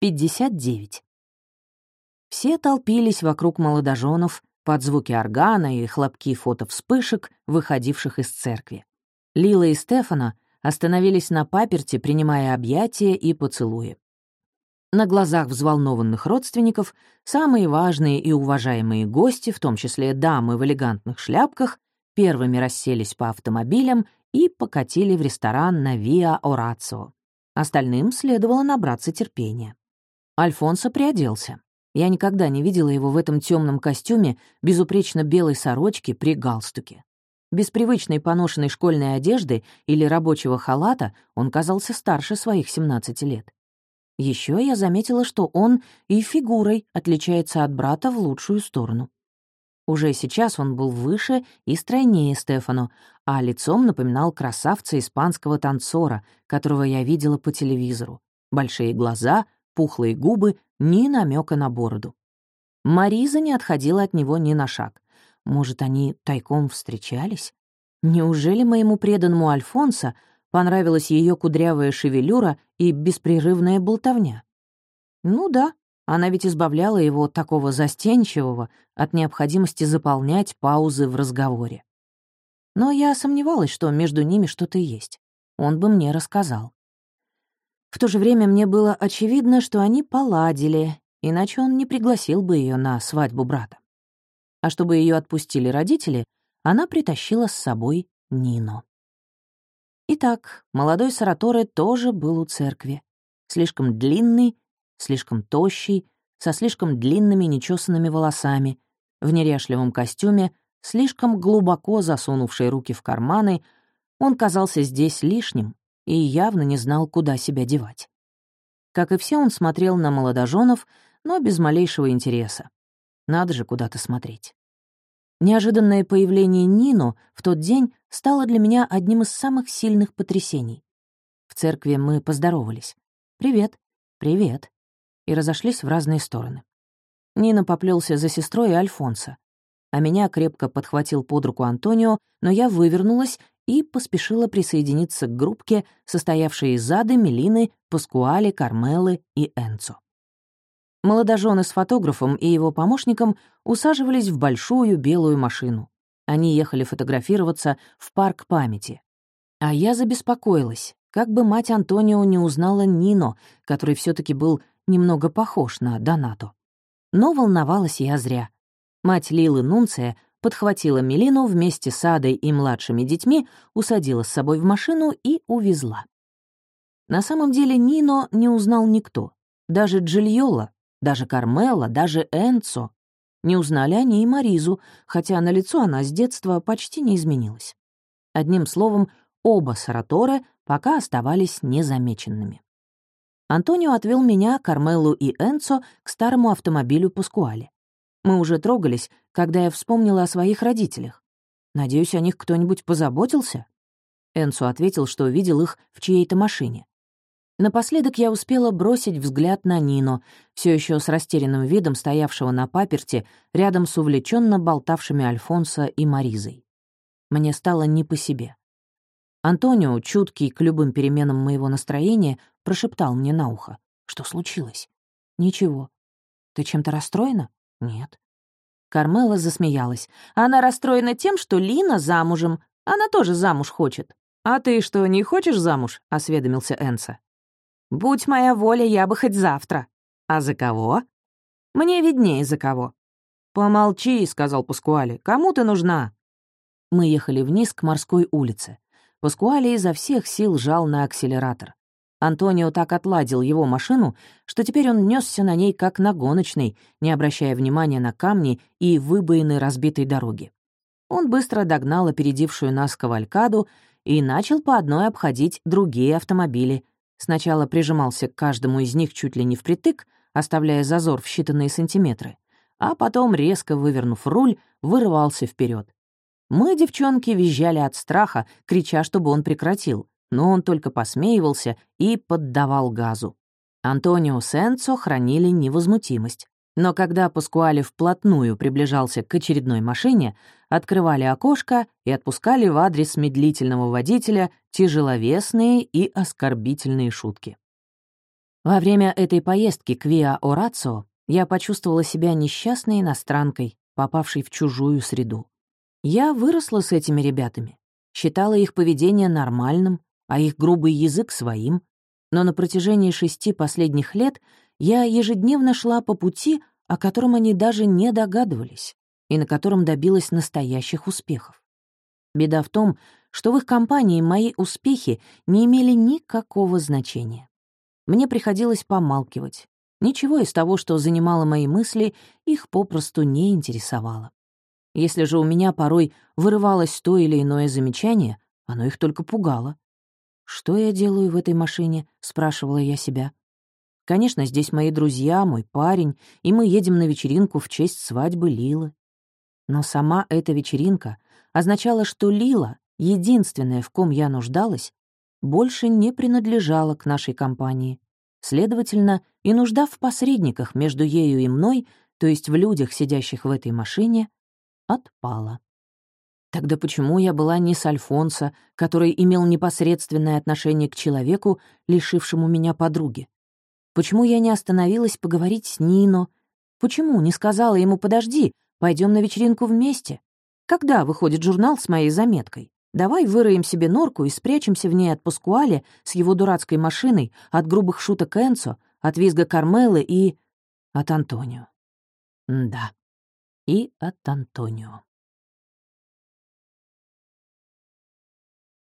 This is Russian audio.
59. Все толпились вокруг молодоженов под звуки органа и хлопки фотовспышек, выходивших из церкви. Лила и Стефана остановились на паперте, принимая объятия и поцелуи. На глазах взволнованных родственников самые важные и уважаемые гости, в том числе дамы в элегантных шляпках, первыми расселись по автомобилям и покатили в ресторан на Виа Орацио. Остальным следовало набраться терпения. Альфонсо приоделся. Я никогда не видела его в этом темном костюме, безупречно белой сорочке при галстуке. Без привычной поношенной школьной одежды или рабочего халата он казался старше своих 17 лет. Еще я заметила, что он и фигурой отличается от брата в лучшую сторону. Уже сейчас он был выше и стройнее Стефану, а лицом напоминал красавца испанского танцора, которого я видела по телевизору. Большие глаза, пухлые губы, ни намека на бороду. Мариза не отходила от него ни на шаг. Может, они тайком встречались? Неужели моему преданному Альфонсо понравилась ее кудрявая шевелюра и беспрерывная болтовня? Ну да, она ведь избавляла его от такого застенчивого от необходимости заполнять паузы в разговоре. Но я сомневалась, что между ними что-то есть. Он бы мне рассказал. В то же время мне было очевидно, что они поладили, иначе он не пригласил бы ее на свадьбу брата. А чтобы ее отпустили родители, она притащила с собой Нину. Итак, молодой Сараторе тоже был у церкви. Слишком длинный, слишком тощий, со слишком длинными нечесанными волосами, в неряшливом костюме, слишком глубоко засунувший руки в карманы, он казался здесь лишним, и явно не знал, куда себя девать. Как и все, он смотрел на молодоженов, но без малейшего интереса. Надо же куда-то смотреть. Неожиданное появление Нино в тот день стало для меня одним из самых сильных потрясений. В церкви мы поздоровались. «Привет, привет», и разошлись в разные стороны. Нина поплелся за сестрой и Альфонсо, а меня крепко подхватил под руку Антонио, но я вывернулась и поспешила присоединиться к группке, состоявшей из Ады, Мелины, Паскуали, Кармелы и Энцо. Молодожены с фотографом и его помощником усаживались в большую белую машину. Они ехали фотографироваться в парк памяти. А я забеспокоилась, как бы мать Антонио не узнала Нино, который все таки был немного похож на Донато. Но волновалась я зря. Мать Лилы Нунция подхватила Мелину вместе с Адой и младшими детьми, усадила с собой в машину и увезла. На самом деле Нино не узнал никто. Даже Джильола, даже Кармела, даже Энцо. Не узнали они и Маризу, хотя на лицо она с детства почти не изменилась. Одним словом, оба Сараторе пока оставались незамеченными. Антонио отвел меня, Кармелу и Энцо к старому автомобилю Паскуале. Мы уже трогались, когда я вспомнила о своих родителях. Надеюсь, о них кто-нибудь позаботился?» Энсу ответил, что видел их в чьей-то машине. Напоследок я успела бросить взгляд на Нино, все еще с растерянным видом стоявшего на паперте рядом с увлеченно болтавшими Альфонсо и Маризой. Мне стало не по себе. Антонио, чуткий к любым переменам моего настроения, прошептал мне на ухо. «Что случилось?» «Ничего. Ты чем-то расстроена?» «Нет». Кармела засмеялась. «Она расстроена тем, что Лина замужем. Она тоже замуж хочет». «А ты что, не хочешь замуж?» — осведомился Энса. «Будь моя воля, я бы хоть завтра». «А за кого?» «Мне виднее, за кого». «Помолчи», — сказал Паскуали. «Кому ты нужна?» Мы ехали вниз к морской улице. Паскуали изо всех сил жал на акселератор. Антонио так отладил его машину, что теперь он несся на ней как на гоночной, не обращая внимания на камни и выбоины разбитой дороги. Он быстро догнал опередившую нас кавалькаду и начал по одной обходить другие автомобили. Сначала прижимался к каждому из них чуть ли не впритык, оставляя зазор в считанные сантиметры, а потом, резко вывернув руль, вырывался вперед. Мы, девчонки, визжали от страха, крича, чтобы он прекратил, но он только посмеивался и поддавал газу. Антонио Сенцо хранили невозмутимость. Но когда Паскуале вплотную приближался к очередной машине, открывали окошко и отпускали в адрес медлительного водителя тяжеловесные и оскорбительные шутки. Во время этой поездки к Виа Орацио я почувствовала себя несчастной иностранкой, попавшей в чужую среду. Я выросла с этими ребятами, считала их поведение нормальным, а их грубый язык своим, но на протяжении шести последних лет я ежедневно шла по пути, о котором они даже не догадывались, и на котором добилась настоящих успехов. Беда в том, что в их компании мои успехи не имели никакого значения. Мне приходилось помалкивать. Ничего из того, что занимало мои мысли, их попросту не интересовало. Если же у меня порой вырывалось то или иное замечание, оно их только пугало. «Что я делаю в этой машине?» — спрашивала я себя. Конечно, здесь мои друзья, мой парень, и мы едем на вечеринку в честь свадьбы Лилы. Но сама эта вечеринка означала, что Лила, единственная, в ком я нуждалась, больше не принадлежала к нашей компании. Следовательно, и нужда в посредниках между ею и мной, то есть в людях, сидящих в этой машине, отпала. Тогда почему я была не с Альфонсо, который имел непосредственное отношение к человеку, лишившему меня подруги? Почему я не остановилась поговорить с Нино? Почему не сказала ему «подожди, пойдем на вечеринку вместе»? Когда выходит журнал с моей заметкой? Давай выроем себе норку и спрячемся в ней от Паскуале с его дурацкой машиной, от грубых шуток Энцо, от визга Кармелы и... от Антонио. да, и от Антонио.